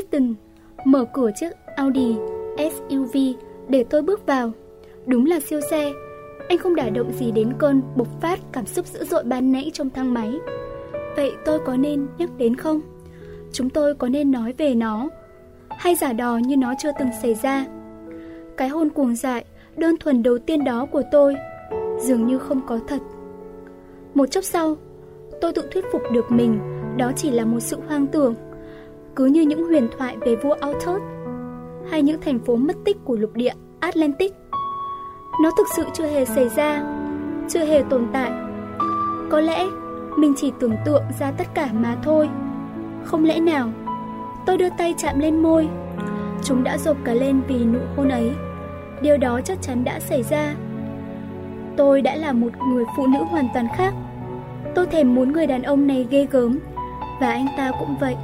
Kristen mở cửa chiếc Audi SUV để tôi bước vào. Đúng là siêu xe. Anh không đả động gì đến cơn bộc phát cảm xúc dữ dội ban nãy trong thang máy. Vậy tôi có nên nhắc đến không? Chúng tôi có nên nói về nó? Hay giả đò như nó chưa từng xảy ra? Cái hôn cuồng dại, đơn thuần đầu tiên đó của tôi dường như không có thật. Một chốc sau, tôi tự thuyết phục được mình đó chỉ là một sự hoang tưởng. Cứ như những huyền thoại về vua Altos hay những thành phố mất tích của lục địa Atlantic. Nó thực sự chưa hề xảy ra, chưa hề tồn tại. Có lẽ mình chỉ tưởng tượng ra tất cả mà thôi. Không lẽ nào? Tôi đưa tay chạm lên môi. Chúng đã rộp cả lên vì nụ hôn ấy. Điều đó chắc chắn đã xảy ra. Tôi đã là một người phụ nữ hoàn toàn khác. Tôi thèm muốn người đàn ông này ghê gớm và anh ta cũng vậy.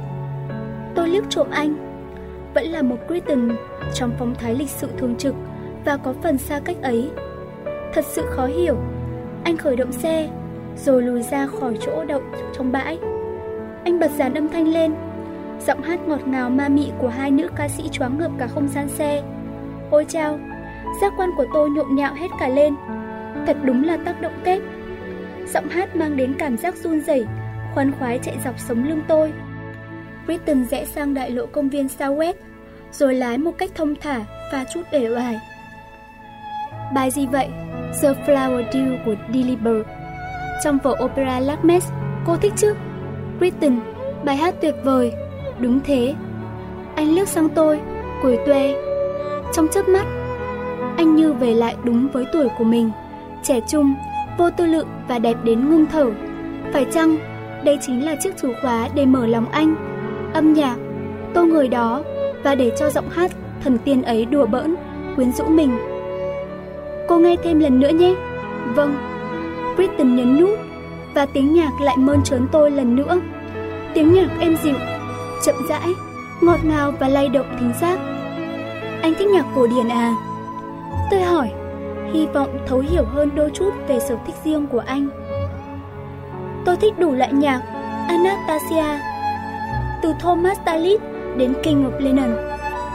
Tôi liếc trộm anh. Vẫn là một Kristen trong phong thái lịch sự thường trực và có phần xa cách ấy. Thật sự khó hiểu. Anh khởi động xe, rồi lùi ra khỏi chỗ đậu trong bãi. Anh bật dàn âm thanh lên. Giọng hát ngọt ngào ma mị của hai nữ ca sĩ choáng ngợp cả không gian xe. Ôi chao, giác quan của tôi nhộn nhạo hết cả lên. Thật đúng là tác động kép. Giọng hát mang đến cảm giác run rẩy, khoan khoái chạy dọc sống lưng tôi. Britton rẽ sang đại lộ công viên Southwest, rồi lái một cách thông thả và chút để oải. Bài gì vậy? The Flower Dew của Diliber. Trong vở opera Lacmes, cô thích chứ? Britton, bài hát tuyệt vời. Đúng thế. Anh liếc sang tôi, cười tuê. Trong chớp mắt, anh như về lại đúng với tuổi của mình. Trẻ trung, vô tư lự và đẹp đến ngưng thở. Phải chăng đây chính là chiếc chìa khóa để mở lòng anh? Âm nhạc, tô người đó và để cho giọng hát thần tiên ấy đùa bỡn, quyến rũ mình. Cô nghe thêm lần nữa nhé. Vâng. Britton nhấn nút và tiếng nhạc lại mơn trớn tôi lần nữa. Tiếng nhạc êm dịu, chậm rãi, ngọt ngào và lay động thính giác. Anh thích nhạc cổ điển à? Tôi hỏi, hy vọng thấu hiểu hơn đôi chút về sở thích riêng của anh. Tôi thích đủ loại nhạc, Anastasia, từ Thomas Tallis đến King of Lennon.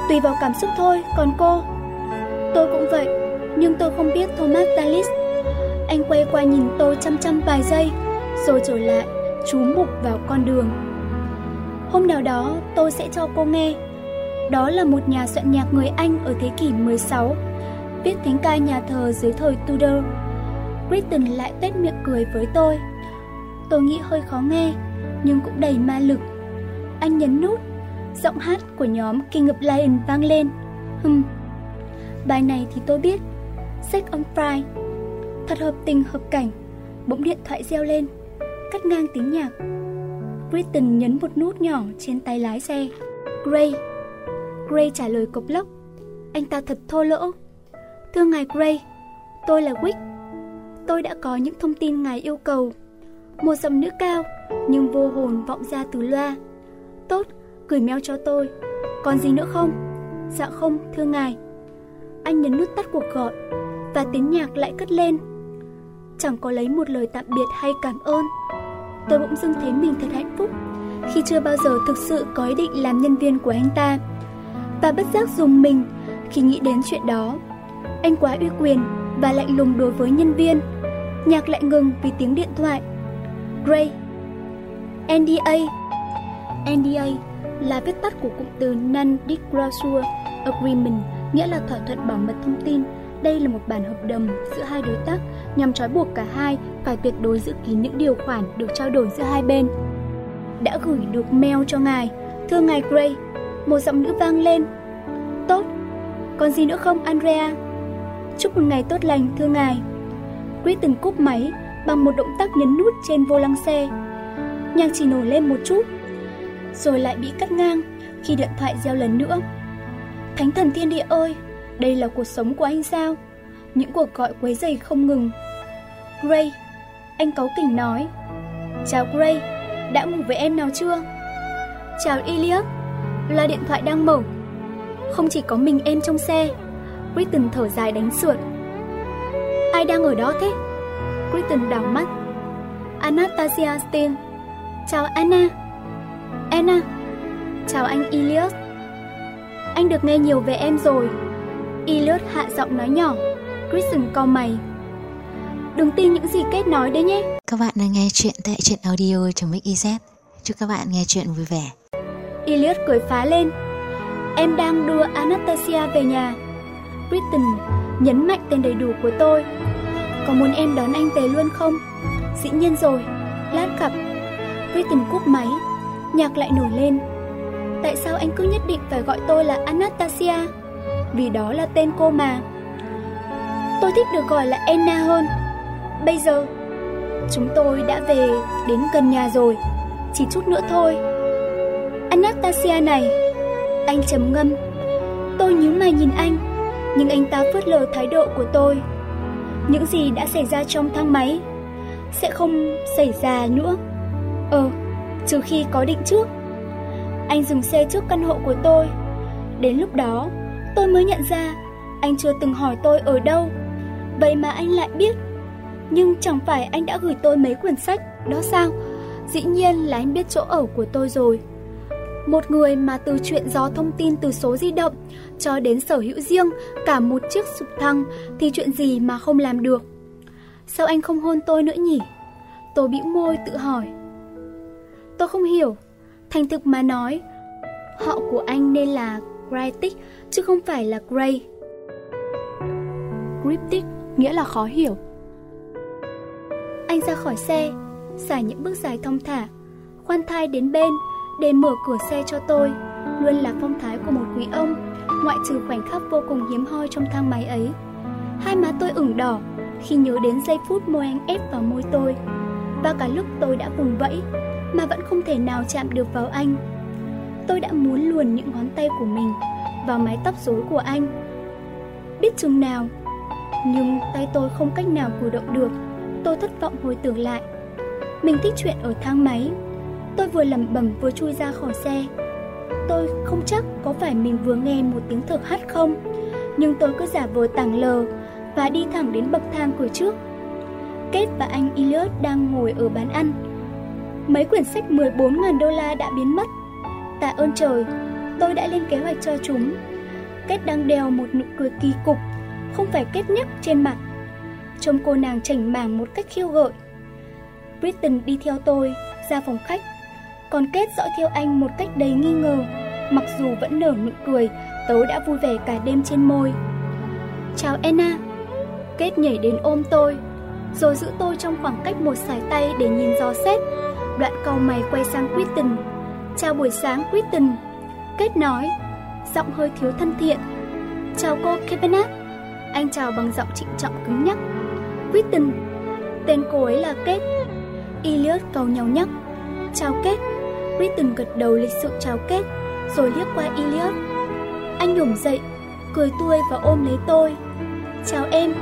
Tùy vào cảm xúc thôi, còn cô? Tôi cũng vậy, nhưng tôi không biết Thomas Tallis. Anh quay qua nhìn tôi chăm chăm vài giây, rồi trở lại, chú mục vào con đường. Hôm nào đó tôi sẽ cho cô nghe. Đó là một nhà soạn nhạc người Anh ở thế kỷ 16, viết thánh ca nhà thờ dưới thời Tudor. Kristen lại tét miệng cười với tôi. Tôi nghĩ hơi khó nghe, nhưng cũng đầy ma lực. Anh nhấn nút, giọng hát của nhóm King of Lion vang lên. Hừm, bài này thì tôi biết. Sex on Pride. Thật hợp tình hợp cảnh. Bỗng điện thoại reo lên, cắt ngang tiếng nhạc. Britton nhấn một nút nhỏ trên tay lái xe. Gray. Gray trả lời cộc lốc. Anh ta thật thô lỗ. Thưa ngài Gray, tôi là Wick. Tôi đã có những thông tin ngài yêu cầu. Một giọng nữ cao, nhưng vô hồn vọng ra từ loa. Tốt, gửi mail cho tôi. Còn gì nữa không? Dạ không, thưa ngài. Anh nhấn nút tắt cuộc gọi và tiếng nhạc lại cất lên. Chẳng có lấy một lời tạm biệt hay cảm ơn. Tôi bỗng dưng thấy mình thật hạnh phúc khi chưa bao giờ thực sự có ý định làm nhân viên của anh ta. Và bất giác dùng mình khi nghĩ đến chuyện đó. Anh quá uy quyền và lạnh lùng đối với nhân viên. Nhạc lại ngừng vì tiếng điện thoại. Gray NDA NDA là viết tắt của cụm từ Non-Disclosure Agreement, nghĩa là thỏa thuận bảo mật thông tin. Đây là một bản hợp đồng giữa hai đối tác nhằm trói buộc cả hai phải tuyệt đối giữ kín những điều khoản được trao đổi giữa hai bên. Đã gửi được mail cho ngài, thưa ngài Gray. Một giọng nữ vang lên. Tốt, còn gì nữa không Andrea? Chúc một ngày tốt lành thưa ngài. Kristen cúp máy bằng một động tác nhấn nút trên vô lăng xe. Nhạc chỉ nổi lên một chút, rồi lại bị cắt ngang khi điện thoại reo lần nữa. Thánh thần thiên địa ơi, đây là cuộc sống của anh sao? Những cuộc gọi quấy rầy không ngừng. Gray, anh cáu kỉnh nói. Chào Gray, đã ngủ với em nào chưa? Chào Elias, là điện thoại đang mở. Không chỉ có mình em trong xe, Britton thở dài đánh sượt. Ai đang ở đó thế? Britton đảo mắt. Anastasia Steele. Chào Anna. Anna. Chào anh Elias. anh được nghe nhiều về em rồi. Elliot hạ giọng nói nhỏ. Kristen cau mày. Đừng tin những gì Kết nói đấy nhé. Các bạn đang nghe chuyện tại truyện audio trong Mix Chúc các bạn nghe chuyện vui vẻ. Elliot cười phá lên. Em đang đưa Anastasia về nhà. Kristen nhấn mạnh tên đầy đủ của tôi. Có muốn em đón anh về luôn không? Dĩ nhiên rồi. Lát gặp. Kristen cúp máy. Nhạc lại nổi lên. Tại sao anh cứ nhất định phải gọi tôi là Anastasia? Vì đó là tên cô mà. Tôi thích được gọi là Anna hơn. Bây giờ, chúng tôi đã về đến gần nhà rồi. Chỉ chút nữa thôi. Anastasia này, anh chấm ngâm. Tôi nhíu mày nhìn anh, nhưng anh ta phớt lờ thái độ của tôi. Những gì đã xảy ra trong thang máy sẽ không xảy ra nữa. Ờ, trừ khi có định trước. Anh dừng xe trước căn hộ của tôi. Đến lúc đó, tôi mới nhận ra anh chưa từng hỏi tôi ở đâu. Vậy mà anh lại biết. Nhưng chẳng phải anh đã gửi tôi mấy quyển sách, đó sao? Dĩ nhiên là anh biết chỗ ở của tôi rồi. Một người mà từ chuyện gió thông tin từ số di động cho đến sở hữu riêng cả một chiếc sụp thăng thì chuyện gì mà không làm được. Sao anh không hôn tôi nữa nhỉ? Tôi bĩu môi tự hỏi. Tôi không hiểu. Thành thực mà nói, họ của anh nên là Cryptic chứ không phải là Gray. Cryptic nghĩa là khó hiểu. Anh ra khỏi xe, xài những bước dài thong thả, khoan thai đến bên để mở cửa xe cho tôi, luôn là phong thái của một quý ông, ngoại trừ khoảnh khắc vô cùng hiếm hoi trong thang máy ấy. Hai má tôi ửng đỏ khi nhớ đến giây phút môi anh ép vào môi tôi, và cả lúc tôi đã vùng vẫy mà vẫn không thể nào chạm được vào anh. Tôi đã muốn luồn những ngón tay của mình vào mái tóc rối của anh. Biết chừng nào, nhưng tay tôi không cách nào cử động được. Tôi thất vọng hồi tưởng lại. Mình thích chuyện ở thang máy. Tôi vừa lẩm bẩm vừa chui ra khỏi xe. Tôi không chắc có phải mình vừa nghe một tiếng thở hắt không, nhưng tôi cứ giả vờ tảng lờ và đi thẳng đến bậc thang cửa trước. Kết và anh Elliot đang ngồi ở bàn ăn. Mấy quyển sách 14.000 đô la đã biến mất. Tạ ơn trời, tôi đã lên kế hoạch cho chúng. Kết đang đeo một nụ cười kỳ cục, không phải kết nhắc trên mặt. Trông cô nàng chảnh mảng một cách khiêu gợi. Britton đi theo tôi ra phòng khách, còn Kết dõi theo anh một cách đầy nghi ngờ. Mặc dù vẫn nở nụ cười, tớ đã vui vẻ cả đêm trên môi. Chào Anna. Kết nhảy đến ôm tôi, rồi giữ tôi trong khoảng cách một sải tay để nhìn gió xét. Đoạn câu mày quay sang Kristen. Chào buổi sáng Kristen. Kết nói, giọng hơi thiếu thân thiện. Chào cô Kevinat. Anh chào bằng giọng trịnh trọng cứng nhắc. Kristen. Tên cô ấy là Kết. Elliot cầu nhau nhắc. Chào Kết. Kristen gật đầu lịch sự chào Kết, rồi liếc qua Elliot. Anh nhổm dậy, cười tươi và ôm lấy tôi. Chào em,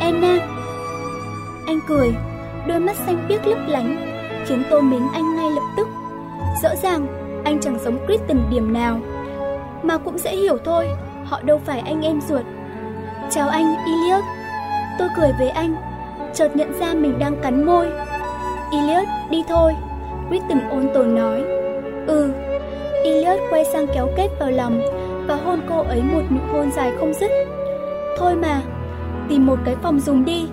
Anna. Anh cười, đôi mắt xanh biếc lấp lánh, khiến tôi mến anh ngay lập tức. Rõ ràng, anh chẳng giống Kristen điểm nào. Mà cũng dễ hiểu thôi, họ đâu phải anh em ruột. Chào anh, Elliot. Tôi cười với anh, chợt nhận ra mình đang cắn môi. Elliot, đi thôi. Kristen ôn tồn nói. Ừ. Elliot quay sang kéo kết vào lòng và hôn cô ấy một nụ hôn dài không dứt. Thôi mà, tìm một cái phòng dùng đi.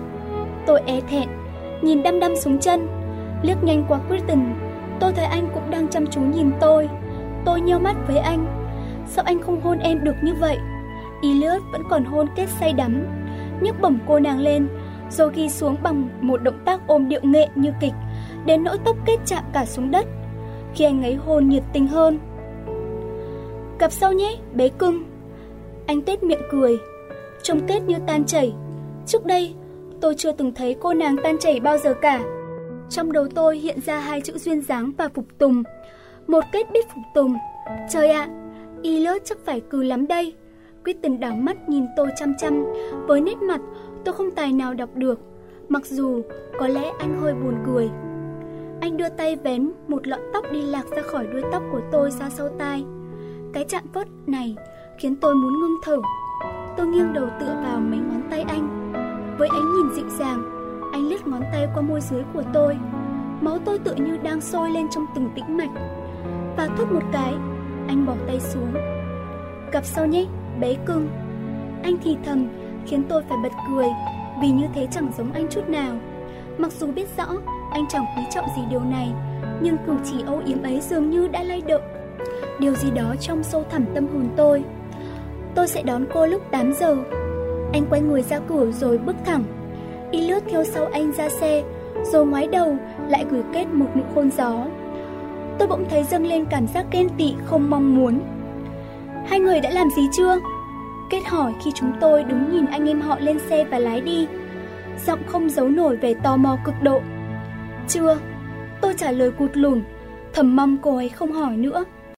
Tôi e thẹn, nhìn đăm đăm xuống chân, liếc nhanh qua Kristen. Tôi thấy anh cũng đang chăm chú nhìn tôi. Tôi nheo mắt với anh. Sao anh không hôn em được như vậy? Elliot vẫn còn hôn kết say đắm, nhấc bổng cô nàng lên, rồi ghi xuống bằng một động tác ôm điệu nghệ như kịch, đến nỗi tóc kết chạm cả xuống đất. Khi anh ấy hôn nhiệt tình hơn. cặp sau nhé, bé cưng. Anh tết miệng cười, trông kết như tan chảy. Trước đây, tôi chưa từng thấy cô nàng tan chảy bao giờ cả. Trong đầu tôi hiện ra hai chữ duyên dáng và phục tùng. Một kết biết phục tùng. Trời ạ, y lớt chắc phải cừ lắm đây. quyết tình đảo mắt nhìn tôi chăm chăm, với nét mặt tôi không tài nào đọc được. Mặc dù có lẽ anh hơi buồn cười. Anh đưa tay vén một lọn tóc đi lạc ra khỏi đuôi tóc của tôi ra sau tai. Cái chạm phớt này khiến tôi muốn ngưng thở. Tôi nghiêng đầu tựa vào mấy ngón tay anh. Với ánh nhìn dịu dàng, anh lướt ngón tay qua môi dưới của tôi. Máu tôi tựa như đang sôi lên trong từng tĩnh mạch. Và thốt một cái, anh bỏ tay xuống. Gặp sau nhé, bé cưng. Anh thì thầm, khiến tôi phải bật cười, vì như thế chẳng giống anh chút nào. Mặc dù biết rõ anh chẳng quý trọng gì điều này, nhưng cử chỉ âu yếm ấy dường như đã lay động. Điều gì đó trong sâu thẳm tâm hồn tôi. Tôi sẽ đón cô lúc 8 giờ. Anh quay người ra cửa rồi bước thẳng. Đi lướt theo sau anh ra xe, rồi ngoái đầu lại gửi kết một nụ hôn gió. Tôi bỗng thấy dâng lên cảm giác ghen tị không mong muốn. Hai người đã làm gì chưa? Kết hỏi khi chúng tôi đứng nhìn anh em họ lên xe và lái đi. Giọng không giấu nổi vẻ tò mò cực độ. Chưa, tôi trả lời cụt lùn, thầm mong cô ấy không hỏi nữa.